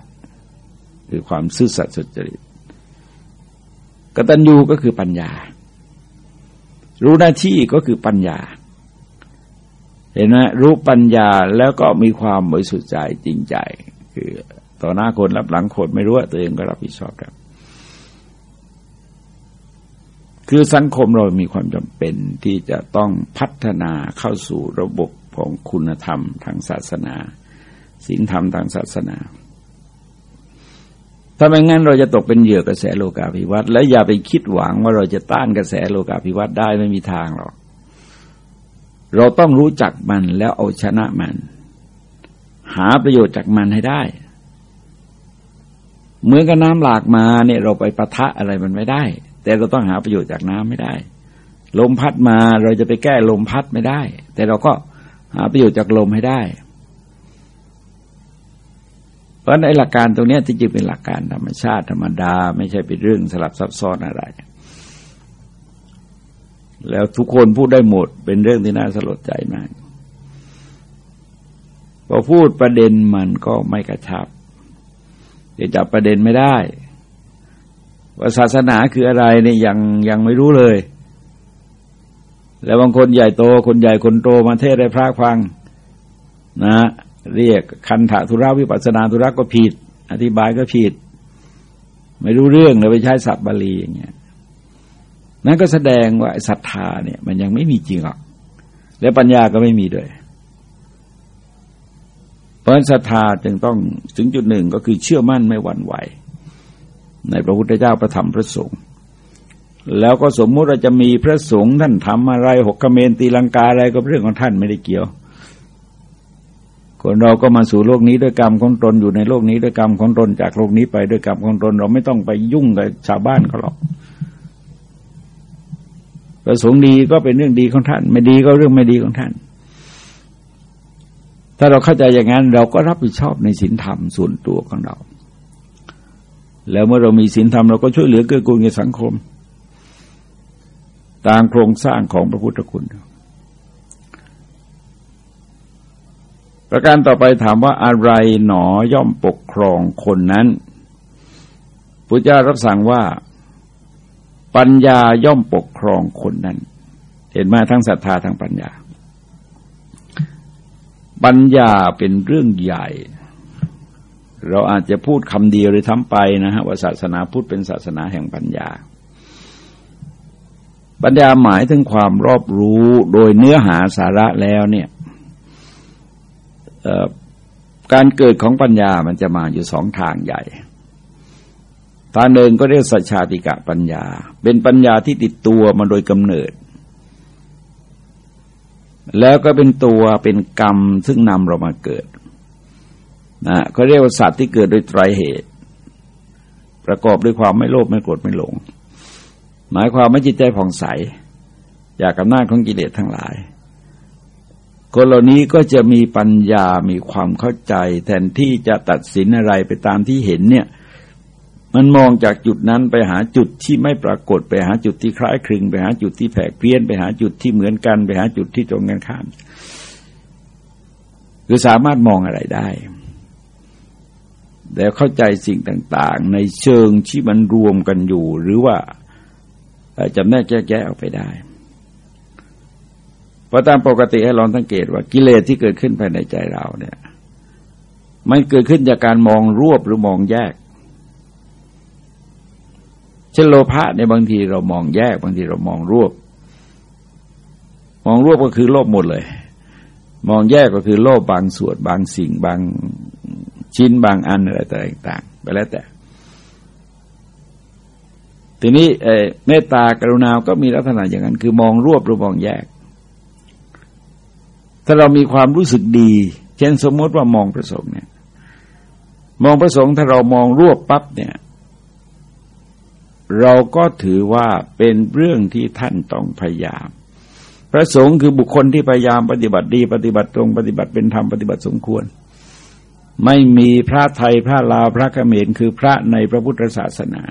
คือความซื่อสัตย์สุจริตกตัญญูก็คือปัญญา รู้หน้าที่ก็คือปัญญา เห็นไหมรู้ปัญญาแล้วก็มีความบริสุทธิ์ใจจริงใจ คือต่อหน้าคนรับหลังคนไม่รู้ว่าตัวเองก็รับผิดชอบครับคือสังคมเรามีความจำเป็นที่จะต้องพัฒนาเข้าสู่ระบบของคุณธรรมทางศาสนาศีลธรรมทางศาสนาถ้าไม่งั้นเราจะตกเป็นเหยื่อกระแสโลกาภิวัตน์และอย่าไปคิดหวังว่าเราจะต้านกระแสโลกาภิวัตน์ได้ไม่มีทางหรอก เราต้องรู้จักมันแล้วเอาชนะมัน หาประโยชน์จากมันให้ได้ เหมือนกับน้ำหลากมาเนี่ยเราไปประทะอะไรมันไม่ได้ แต่เราต้องหาประโยชน์จากน้ำไม่ได้ ลมพัดมาเราจะไปแก้ลมพัดไม่ได้ แต่เราก็หาประโยชน์จากลมให้ได้ เพราะในหลักการตรงนี้ที่จริงเป็นหลักการธรรมชาติธรรมดา ไม่ใช่เป็นเรื่องสลับซับซ้อนอะไร แล้วทุกคนพูดได้หมดเป็นเรื่องที่น่าสลดใจมากพอพูดประเด็นมันก็ไม่กระชับจะจับประเด็นไม่ได้ว่าศาสนาคืออะไรเนี่ยยังยังไม่รู้เลย แล้วบางคนใหญ่โตคนใหญ่คนโตมาเทศได้พระฟัง นะ เรียกคันถะธุระวิปัสนาธุระก็ผิด อธิบายก็ผิด ไม่รู้เรื่องเลยไปใช้ศัพท์บาลีอย่างเงี้ย นั่นก็แสดงว่าศรัทธาเนี่ย มันยังไม่มีจริงหรอก และปัญญาก็ไม่มีด้วย เพราะศรัทธาจึงต้องถึงจุดหนึ่งก็คือเชื่อมั่นไม่หวั่นไหว ในพระพุทธเจ้าประธรรมพระสงฆ์แล้วก็สมมุติเราจะมีพระสงฆ์ท่านทำอะไรหกขเมนตีลังกาอะไรก็เรื่องของท่านไม่ได้เกี่ยวคนเราก็มาสู่โลกนี้ด้วยกรรมของตนอยู่ในโลกนี้ด้วยกรรมของตนจากโลกนี้ไปด้วยกรรมของตน เราไม่ต้องไปยุ่งกับชาวบ้านเขาหรอก ประสงค์ดีก็เป็นเรื่องดีของท่าน ไม่ดีก็เรื่องไม่ดีของท่าน ถ้าเราเข้าใจอย่างนั้นเราก็รับผิดชอบในศีลธรรมส่วนตัวของเรา แล้วเมื่อเรามีศีลธรรมเราก็ช่วยเหลือเกื้อกูลในสังคม ตามโครงสร้างของพระพุทธคุณ ประการต่อไปถามว่าอะไรหนอย่อมปกครองคนนั้นพระเจ้ารับสั่งว่า ปัญญาย่อมปกครองคนนั้น เห็นไหมทั้งศรัทธาทั้งปัญญา ปัญญาเป็นเรื่องใหญ่ เราอาจจะพูดคำเดียวหรือทำไปนะฮะว่าศาสนาพุทธเป็นศาสนาแห่งปัญญา ปัญญาหมายถึงความรอบรู้โดยเนื้อหาสาระแล้วเนี่ยการเกิดของปัญญามันจะมาอยู่สองทางใหญ่ ทางหนึ่งก็เรียกสัจชาติกะปัญญา เป็นปัญญาที่ติดตัวมาโดยกำเนิด แล้วก็เป็นตัวเป็นกรรมซึ่งนำเรามาเกิดนะเขาเรียกว่าสัตว์ที่เกิดโดยไตรเหตุ ประกอบด้วยความไม่โลภไม่โกรธไม่หลง หมายความไม่จิตใจผ่องใส อยากกำนาจของกิเลสทั้งหลายคนเหล่านี้ก็จะมีปัญญามีความเข้าใจ แทนที่จะตัดสินอะไรไปตามที่เห็นเนี่ย มันมองจากจุดนั้นไปหาจุดที่ไม่ปรากฏไปหาจุดที่คล้ายคลึง ไปหาจุดที่แผกเพี้ยน ไปหาจุดที่เหมือนกัน ไปหาจุดที่ตรงกันข้ามคือสามารถมองอะไรได้แล้วเข้าใจสิ่งต่าง ๆ ในเชิงที่มันรวมกันอยู่ หรือว่าจำแนกแยกแยะออกไปได้เพราะตามปกติให้ลองสังเกตว่ากิเลสที่เกิดขึ้นภายในใจเราเนี่ย มันเกิดขึ้นจากการมองรวบหรือมองแยก เช่นโลภะในบางทีเรามองแยกบางทีเรามองรวบ มองรวบก็คือโลภหมดเลย มองแยกก็คือโลภบางส่วนบางสิ่งบางชิ้นบางอันอะไรต่างๆไปแล้วแต่ ทีนี้เมตตากรุณาก็มีลักษณะอย่างนั้น คือมองรวบหรือมองแยก ถ้าเรามีความรู้สึกดี เช่นสมมติว่ามองพระสงฆ์เนี่ย มองพระสงฆ์ถ้าเรามองรวบปั๊บเนี่ย เราก็ถือว่าเป็นเรื่องที่ท่านต้องพยายาม พระสงฆ์คือบุคคลที่พยายามปฏิบัติดี ปฏิบัติตรงปฏิบัติเป็นธรรมปฏิบัติสมควร ไม่มีพระไทยพระลาวพระเขมรคือพระในพระพุทธศาสนา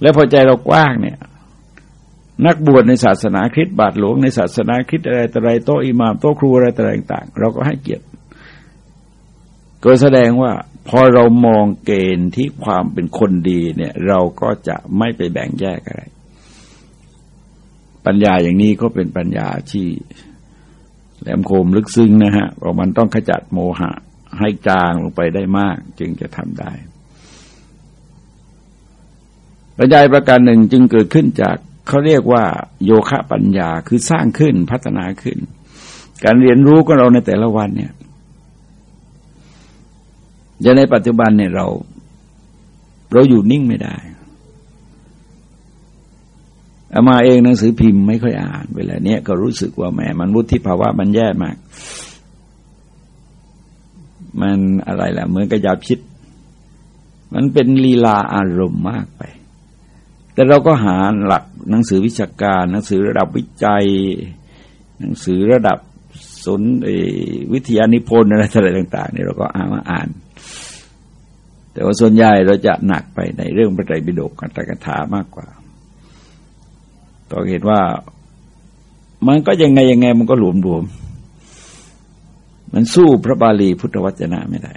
และพอใจเรากว้างเนี่ย นักบวชในศาสนาคริสต์บาทหลวงในศาสนาคริสต์อะไรต่ออะไรโตอิหมามโตครูอะไรต่างๆ เราก็ให้เกียรติก็แสดงว่า พอเรามองเกณฑ์ที่ความเป็นคนดีเนี่ย เราก็จะไม่ไปแบ่งแยกอะไร ปัญญาอย่างนี้ก็เป็นปัญญาที่แหลมคมลึกซึ้งนะฮะเพราะมันต้องขจัดโมหะให้จางลงไปได้มาก จึงจะทำได้ปัญญาประการหนึ่งจึงเกิดขึ้นจากเขาเรียกว่าโยคะปัญญาคือสร้างขึ้นพัฒนาขึ้น การเรียนรู้ของเราในแต่ละวันเนี่ย จะในปัจจุบันเนี่ยเรา เราอยู่นิ่งไม่ได้อามาเองหนังสือพิมพ์ไม่ค่อยอ่านเวลาเนี้ยก็รู้สึกว่าแหมมันวุฒิภาวะมันแย่มาก มันอะไรล่ะเหมือนกับยาพิษ มันเป็นลีลาอารมณ์มากไป แต่เราก็หาหลักหนังสือวิชาการ หนังสือระดับวิจัย หนังสือระดับสนวิทยานิพนธ์อะไรต่างๆนี่เราก็อ่านมาอ่าน แต่ว่าส่วนใหญ่เราจะหนักไปในเรื่องพระไตรปิฎกกันตกถามากกว่าก็เห็นว่ามันก็ยังไงยังไงมันก็หลวมรวมมันสู้พระบาลีพุทธวจนะไม่ได้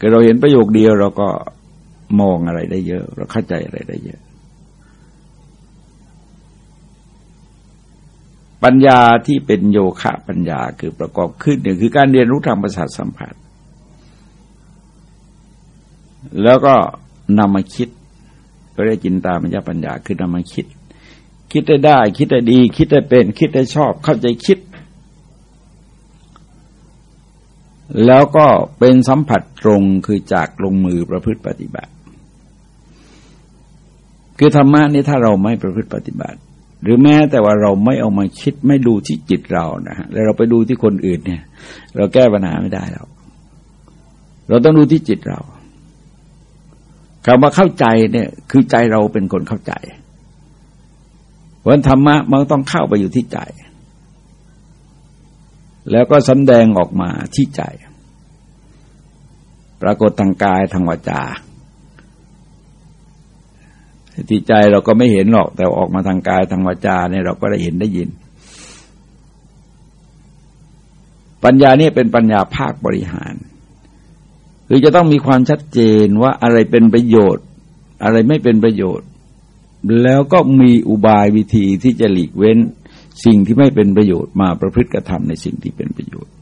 ก็เราเห็นประโยคเดียวเราก็มองอะไรได้เยอะ เราเข้าใจอะไรได้เยอะ ปัญญาที่เป็นโยคะปัญญาคือประกอบขึ้นหนึ่งคือการเรียนรู้ทางประสาทสัมผัส แล้วก็นำมาคิด ก็ได้จินตามัญญาปัญญาคือนำมาคิด คิดได้ได้ คิดได้ดี คิดได้เป็น คิดได้ชอบ เข้าใจคิด แล้วก็เป็นสัมผัสตรงคือจากลงมือประพฤติปฏิบัติ คือธรรมะนี่ถ้าเราไม่ประพฤติปฏิบัติ หรือแม้แต่ว่าเราไม่เอามาคิดไม่ดูที่จิตเรานะฮะแล้วเราไปดูที่คนอื่นเนี่ย เราแก้ปัญหาไม่ได้เราเราต้องดูที่จิตเรา คำว่าเข้าใจเนี่ยคือใจเราเป็นคนเข้าใจเพราะธรรมะมันต้องเข้าไปอยู่ที่ใจ แล้วก็สำแดงออกมาที่ใจ ปรากฏทางกายทางวาจาที่ใจเราก็ไม่เห็นหรอก แต่ออกมาทางกายทางวาจาเนี่ยเราก็ได้เห็นได้ยิน ปัญญานี่เป็นปัญญาภาคบริหาร คือจะต้องมีความชัดเจนว่าอะไรเป็นประโยชน์ อะไรไม่เป็นประโยชน์ แล้วก็มีอุบายวิธีที่จะหลีกเว้น สิ่งที่ไม่เป็นประโยชน์มาประพฤติกระทำในสิ่งที่เป็นประโยชน์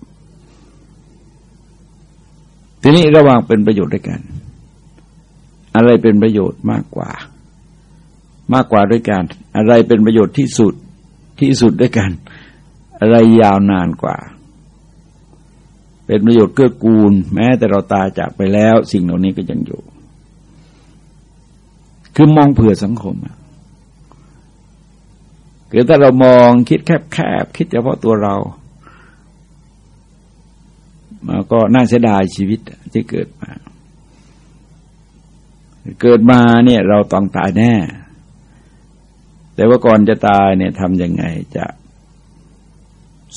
ทีนี้ระหว่างเป็นประโยชน์ด้วยกัน อะไรเป็นประโยชน์มากกว่า มากกว่าด้วยกัน อะไรเป็นประโยชน์ที่สุดที่สุดด้วยกัน อะไรยาวนานกว่า เป็นประโยชน์เกื้อกูล แม้แต่เราตายจากไปแล้ว สิ่งเหล่านี้ก็ยังอยู่ คือมองเผื่อสังคมคือถ้าเรามองคิดแคบๆคิดเฉพาะตัวเรามาก็น่าเสียดายชีวิตที่เกิดมา เกิดมาเนี่ยเราต้องตายแน่ แต่ว่าก่อนจะตายเนี่ยทำยังไงจะ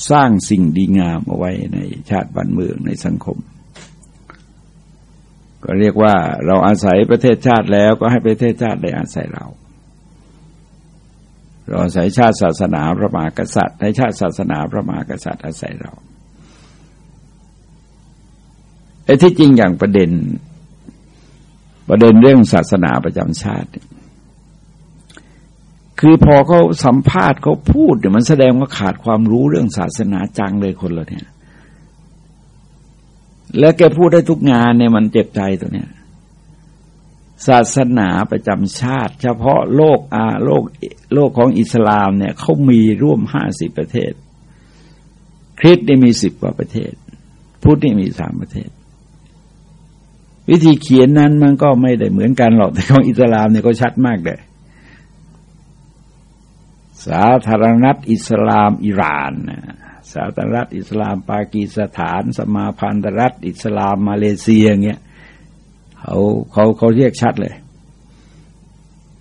สร้างสิ่งดีงามเอาไว้ในชาติบ้านเมืองในสังคม ก็เรียกว่าเราอาศัยประเทศชาติแล้วก็ให้ประเทศชาติได้อาศัยเรา เราอาศัยชาติศาสนาพระมหากษัตริย์ในชาติศาสนาพระมหากษัตริย์อาศัยเราไอ้ที่จริงอย่างประเด็น ประเด็นเรื่องศาสนาประจำชาติ คือพอเขาสัมภาษณ์เขาพูดเนี่ยมันแสดงว่าขาดความรู้เรื่องศาสนาจังเลยคนเราเนี่ย แล้วแกพูดได้ทุกงานเนี่ยมันเจ็บใจตัวเนี้ยศาสนาประจำชาติ เฉพาะโลกอาโลกโลกของอิสลามเนี่ยเขามีร่วมห้าสิบประเทศ คริสต์นี่มีสิบกว่าประเทศ พุทธนี่มีสามประเทศวิธีเขียนนั้นมันก็ไม่ได้เหมือนกันหรอกแต่ของอิสลามเนี่ยก็ชัดมากเลย สาธารณรัฐอิสลามอิหร่าน สาธารณรัฐอิสลามปากีสถาน สมาพันธรัฐ อิสลามมาเลเซียเงี้ยเขาเขาเขาเรียกชัดเลย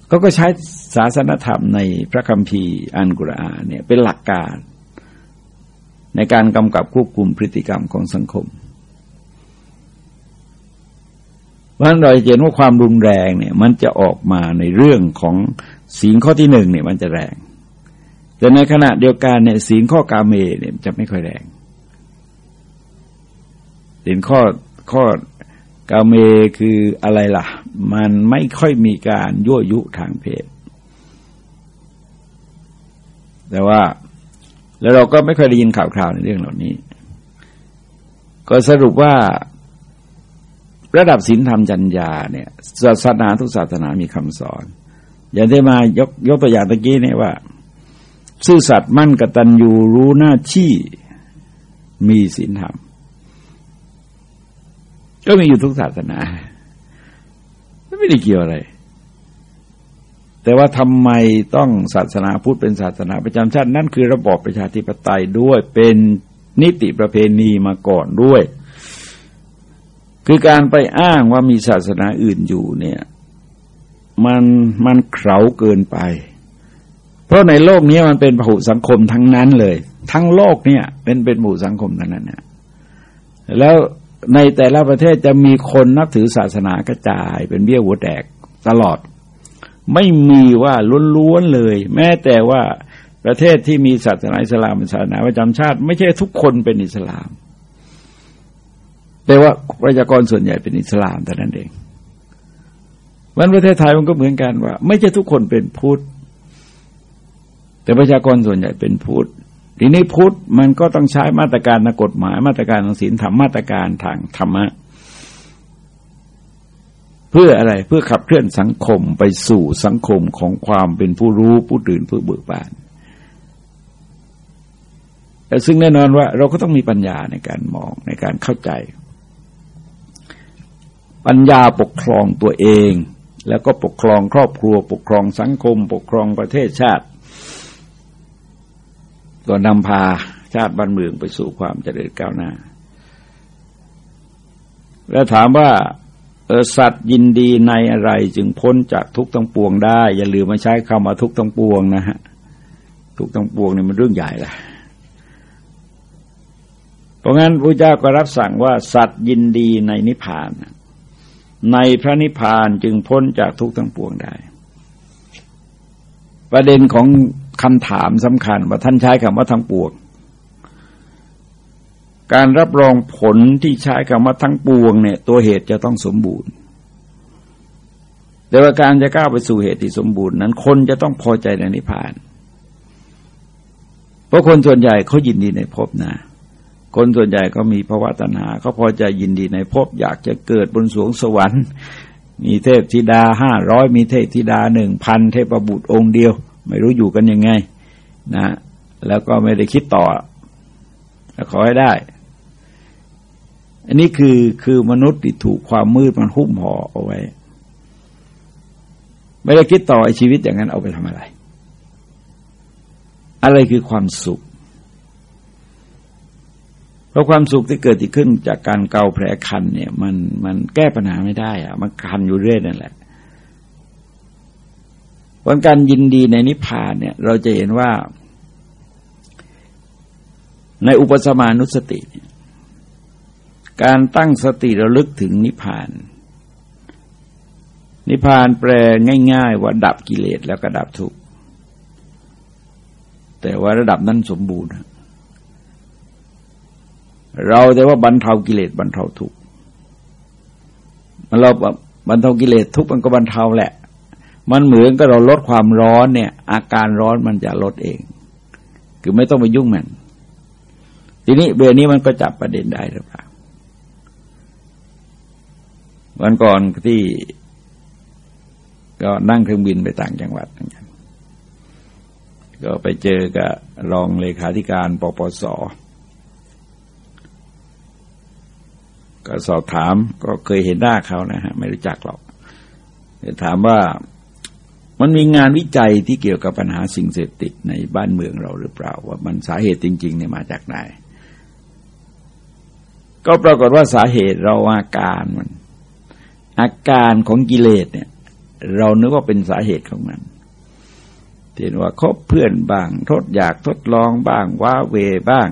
เขาก็ใช้ศาสนธรรมในพระคัมภีร์อันกุรอานเนี่ยเป็นหลักการ ในการกำกับควบคุมพฤติกรรมของสังคมเพราะฉะนั้นเราเห็นว่าความรุนแรงเนี่ย มันจะออกมาในเรื่องของสิ่งข้อที่หนึ่งเนี่ยมันจะแรง แต่ในขณะเดียวกันเนี่ยสิ่งข้อกาเมเนี่ยจะไม่ค่อยแรงสิ่งข้อข้อกาเมคืออะไรล่ะ มันไม่ค่อยมีการยั่วยุทางเพศ แต่ว่าแล้วเราก็ไม่เคยได้ยินข่าวคราวในเรื่องเหล่านี้ ก็สรุปว่าระดับศีลธรรมจัญญาเนี่ยศาสนาทุกศาสนามีคำสอน อย่างที่มายกยกตัวอย่างตะกี้เนี่ยว่า ซื่อสัตย์มั่นกตัญญูรู้หน้าที่มีศีลธรรม ก็มีอยู่ทุกศาสนาไม่ได้เกี่ยวอะไร แต่ว่าทำไมต้องศาสนาพุทธเป็นศาสนาประจำชาติ นั่นคือระบอบประชาธิปไตยด้วยเป็นนิติประเพณีมาก่อนด้วย คือการไปอ้างว่ามีศาสนาอื่นอยู่เนี่ย มันมันเข่าเกินไป เพราะในโลกนี้มันเป็นผุสังคมทั้งนั้นเลย ทั้งโลกเนี่ย เป็นเป็นหมู่สังคมทั้งนั้นเนี่ยแล้วในแต่ละประเทศจะมีคนนับถือศาสนากระจาย เป็นเบี้ยหัวแตกตลอด ไม่มีว่าล้วนๆเลย แม้แต่ว่าประเทศที่มีศาสนาอิสลามเป็นศาสนาประจำชาติ ไม่ใช่ทุกคนเป็นอิสลาม แต่ว่าประชากรส่วนใหญ่เป็นอิสลามแต่นั้นเองวันประเทศไทยมันก็เหมือนกันว่า ไม่ใช่ทุกคนเป็นพุทธ แต่ประชากรส่วนใหญ่เป็นพุทธทีนี้พุทธมันก็ต้องใช้มาตรการทางกฎหมาย มาตรการทางศีลธรรมมาตรการทางธรรมะ เพื่ออะไรเพื่อขับเคลื่อนสังคมไปสู่สังคมของความเป็นผู้รู้ผู้ตื่นผู้เบิกบานแต่ซึ่งแน่นอนว่าเราก็ต้องมีปัญญาในการมองในการเข้าใจ ปัญญาปกครองตัวเอง แล้วก็ปกครองครอบครัว ปกครองสังคม ปกครองประเทศชาติ ก็นำพาชาติบ้านเมืองไปสู่ความเจริญก้าวหน้า แล้วถามว่าเออสัตว์ยินดีในอะไรจึงพ้นจากทุกทั้งปวงได้ อย่าลืมมาใช้คำว่าทุกทั้งปวงนะฮะทุกทั้งปวงนี่มันเรื่องใหญ่ละเพราะงั้นพระเจ้าก็รับสั่งว่า สัตว์ยินดีในนิพพาน ในพระนิพพานจึงพ้นจากทุกทั้งปวงได้ ประเด็นของ คำถามสำคัญว่าท่านใช้คำว่าทั้งปวง การรับรองผลที่ใช้คำว่าทั้งปวงเนี่ย ตัวเหตุจะต้องสมบูรณ์ แต่ว่าการจะก้าวไปสู่เหตุที่สมบูรณ์นั้น คนจะต้องพอใจในนิพพาน เพราะคนส่วนใหญ่เขายินดีในภพนะคนส่วนใหญ่ก็มีภาวะตัณหาเขาพอใจยินดีในภพอยากจะเกิดบนสวงสวรรค์ มีเทพธิดาห้าร้อยมีเทพธิดาหนึ่งพันเทพบุตรองค์เดียว ไม่รู้อยู่กันยังไงนะ แล้วก็ไม่ได้คิดต่อขอให้ได้ อันนี้คือคือมนุษย์ที่ถูกความมืดมันหุ้มห่อเอาไว้ ไม่ได้คิดต่อไอชีวิตอย่างนั้นเอาไปทำอะไร อะไรคือความสุขเพราะความสุขที่เกิดที่ขึ้นจากการเกาแผลคันเนี่ย มันมันแก้ปัญหาไม่ได้อะมันคันอยู่เรื่อยนั่นแหละ ผลการยินดีในนิพพานเนี่ย เราจะเห็นว่า ในอุปสมานุสติ การตั้งสติระลึกถึงนิพพาน นิพพานแปลง่าย ๆ ว่าดับกิเลสแล้วก็ดับทุกข์แต่ว่าระดับนั้นสมบูรณ์ เราแต่ว่าบรรเทากิเลสบรรเทาทุกข์มันเราบรรเทากิเลสทุกข์มันก็บรรเทาแหละ มันเหมือนกับเราลดความร้อนเนี่ย อาการร้อนมันจะลดเอง คือไม่ต้องไปยุ่งมัน ทีนี้เบอร์นี้มันก็จับประเด็นได้หรือเปล่าวันก่อนที่ก็นั่งเครื่องบินไปต่างจังหวัดเหมือนกันก็ไปเจอกับรองเลขาธิการปปส ก็สอบถามก็เคยเห็นหน้าเขานะฮะ ไม่รู้จักหรอกถามว่า มันมีงานวิจัยที่เกี่ยวกับปัญหาสิ่งเสพติดในบ้านเมืองเราหรือเปล่า ว่ามันสาเหตุจริง ๆ เนี่ยมาจากไหน ก็ปรากฏว่าสาเหตุเราอาการมัน อาการของกิเลสเนี่ย เรานึกว่าเป็นสาเหตุของมันเห็นว่าคบเพื่อนบ้างทดอยากทดลองบ้างว่าเวบ้าง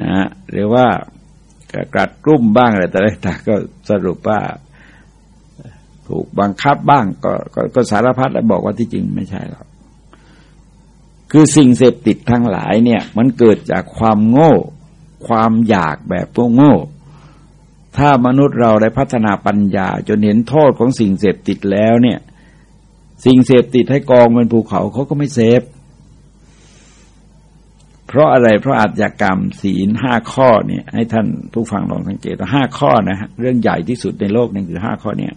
นะหรือว่ากรัดกลุ่มบ้างอะไรต่างๆก็สรุปว่า ถูกบังคับบ้างก็กก็สารพัดแล้วบอกว่าที่จริงไม่ใช่หรอกคือสิ่งเสพติดทั้งหลายเนี่ย มันเกิดจากความโง่ ความอยากแบบพวกโง่ ถ้ามนุษย์เราได้พัฒนาปัญญา จนเห็นโทษของสิ่งเสพติดแล้วเนี่ย สิ่งเสพติดให้กองเป็นภูเขาเขาก็ไม่เสพเพราะอะไรเพราะอาชญากรรมศีลห้าข้อเนี่ย ให้ท่านผู้ฟังลองสังเกตว่าห้าข้อนะฮะเรื่องใหญ่ที่สุดในโลกนี่คือห้าข้อเนี่ย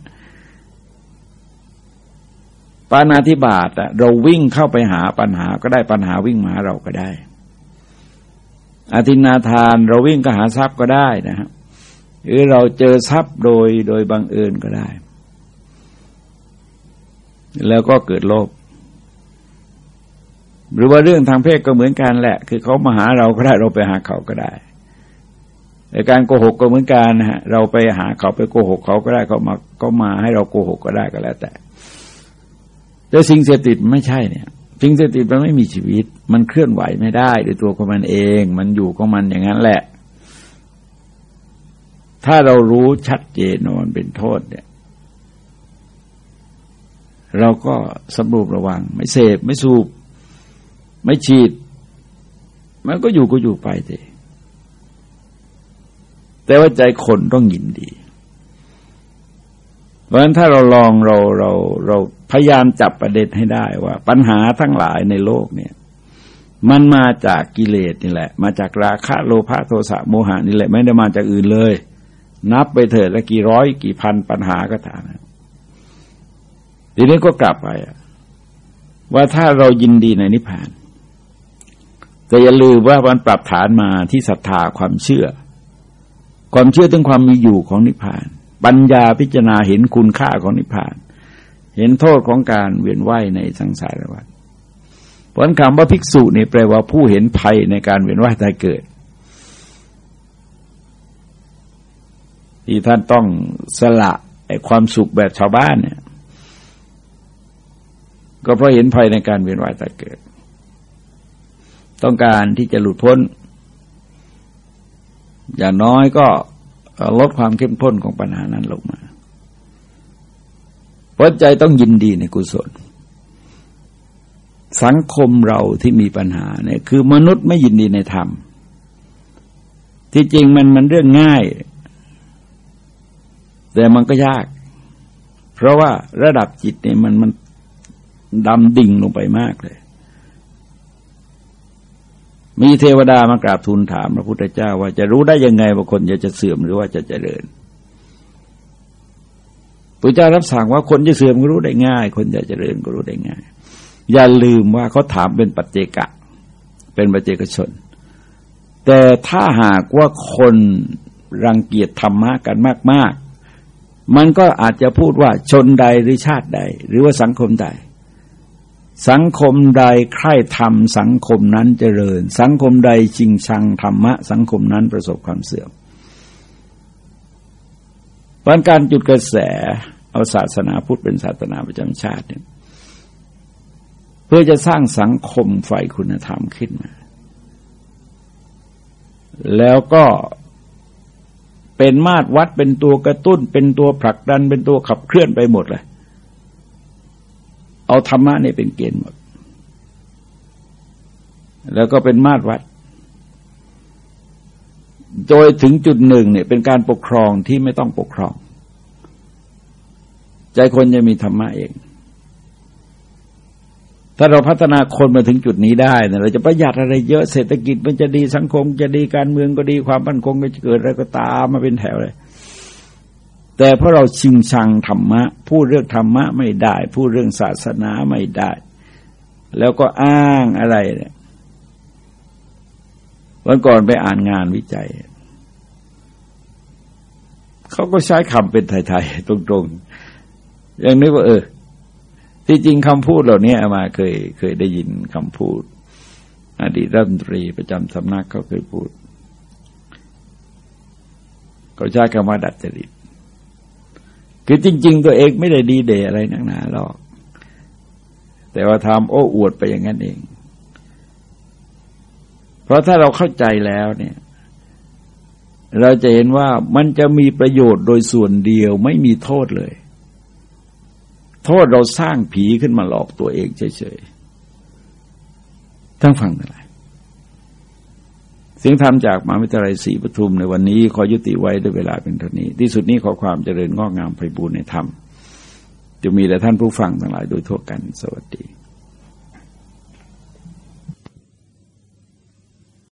ปานาธิบาตอะเราวิ่งเข้าไปหาปัญหาก็ได้ปัญหาวิ่งมาเราก็ได้อธินาทานเราวิ่งก็หาทรัพย์ก็ได้นะฮะหรือเราเจอทรัพย์โดยโดยบังเอิญก็ได้ แล้วก็เกิดโลภหรือว่าเรื่องทางเพศก็เหมือนกันแหละ คือเขามาหาเราก็ได้เราไปหาเขาก็ได้ในการโกหกก็เหมือนกันนะฮะเราไปหาเขาไปโกหกเขาก็ได้เขามาก็มาให้เราโกหกก็ได้ก็แล้วแต่ แต่สิ่งเสพติดไม่ใช่เนี่ยสิ่งเสพติดมันไม่มีชีวิต มันเคลื่อนไหวไม่ได้ด้วยตัวของมันเอง มันอยู่ของมันอย่างนั้นแหละ ถ้าเรารู้ชัดเจนว่ามันเป็นโทษเนี่ย เราก็สำรวมระวัง ไม่เสพไม่สูบ ไม่ฉีด มันก็อยู่ก็อยู่ไปเถอแต่ว่าใจคนต้องยินดี เพราะฉะนั้นถ้าเราลองเราเราเรา พยายามจับประเด็นให้ได้ว่า ปัญหาทั้งหลายในโลกเนี่ย มันมาจากกิเลสนี่แหละ มาจากราคะโลภะโทสะโมหะนี่แหละ ไม่ได้มาจากอื่นเลย นับไปเถิดละกี่ร้อยกี่พันปัญหาก็ถามทีนี้ก็กลับไปว่าถ้าเรายินดีในนิพพานแต่อย่าลืมว่ามันปรับฐานมาที่ศรัทธาความเชื่อ ความเชื่อถึงความมีอยู่ของนิพพาน ปัญญาพิจารณาเห็นคุณค่าของนิพพาน เห็นโทษของการเวียนว่ายในสังสารวัฏผลคำว่าภิกษุนี่แปลว่าผู้เห็นภัยในการเวียนว่ายตายเกิด ที่ท่านต้องสละไอ้ความสุขแบบชาวบ้านเนี่ย ก็เพราะเห็นภัยในการเวียนว่ายตายเกิด ต้องการที่จะหลุดพ้น อย่างน้อยก็ลดความเข้มข้นของปัญหานั้นลงมา เพราะใจต้องยินดีในกุศล สังคมเราที่มีปัญหาเนี่ยคือมนุษย์ไม่ยินดีในธรรม ที่จริงมันมันเรื่องง่าย แต่มันก็ยาก เพราะว่าระดับจิตเนี่ยมันมันดำดิ่งลงไปมากเลย มีเทวดามากราบทูลถามพระพุทธเจ้าว่าจะรู้ได้ยังไงว่าคนจะจะเสื่อมหรือว่าจะเจริญ พระเจ้ารับสั่งว่าคนจะเสื่อมก็รู้ได้ง่าย คนจะเจริญก็รู้ได้ง่าย อย่าลืมว่าเขาถามเป็นปัจเจกะ เป็นปัจเจกชน แต่ถ้าหากว่าคนรังเกียจธรรมะกันมาก ๆ มันก็อาจจะพูดว่าชนใดหรือชาติใด หรือว่าสังคมใด สังคมใดใคร่ธรรมสังคมนั้นเจริญ สังคมใดชิงชังธรรมะ สังคมนั้นประสบความเสื่อม พราะการจุดกระแสเอาศาสนาพุทธเป็นศาสนาประจำชาติเนี่ยเพื่อจะสร้างสังคมไฟคุณธรรมขึ้นมา แล้วก็เป็นมาตรวัดเป็นตัวกระตุ้น เป็นตัวผลักดัน เป็นตัวขับเคลื่อนไปหมดเลย เอาธรรมะนี่เป็นเกณฑ์หมด แล้วก็เป็นมาตรวัด โดยถึงจุดหนึ่งเนี่ยเป็นการปกครองที่ไม่ต้องปกครอง ใจคนจะมีธรรมะเอง ถ้าเราพัฒนาคนมาถึงจุดนี้ได้เนี่ยเราจะประหยัดอะไรเยอะเศรษฐกิจมันจะดีสังคม จะดีการเมืองก็ดีความมั่นคงก็จะเกิดอะไรก็ตามมาเป็นแถวเลย แต่เพราะเราชิงชังธรรมะ พูดเรื่องธรรมะไม่ได้ พูดเรื่องศาสนาไม่ได้ แล้วก็อ้างอะไรเนี่ย วันก่อนไปอ่านงานวิจัย เขาก็ใช้คำเป็นไทยๆ ตรงๆ อย่างนี้ว่า เออ ที่จริงคำพูดเหล่านี้มาเคยเคยได้ยินคำพูด อดีตรัฐมนตรีประจำสำนักเขาเคยพูด เขาใช้คำว่าดัดจริตคือจริง ๆ ตัวเองไม่ได้ดีเดอะไรนักหนาหรอก แต่ว่าทำโอ้อวดไปอย่างนั้นเอง เพราะถ้าเราเข้าใจแล้วเนี่ย เราจะเห็นว่ามันจะมีประโยชน์โดยส่วนเดียวไม่มีโทษเลย โทษเราสร้างผีขึ้นมาหลอกตัวเองเฉยๆทั้งฟังอะไรเสียงธรรมจากมหาวิทยาลัยศรีปทุมในวันนี้ ขอยุติไว้ด้วยเวลาเป็นเท่านี้ ที่สุดนี้ขอความเจริญงอกงามไพบูรณ์ในธรรมจะมีแต่ท่านผู้ฟังทั้งหลายโดยทั่วกันสวัสดี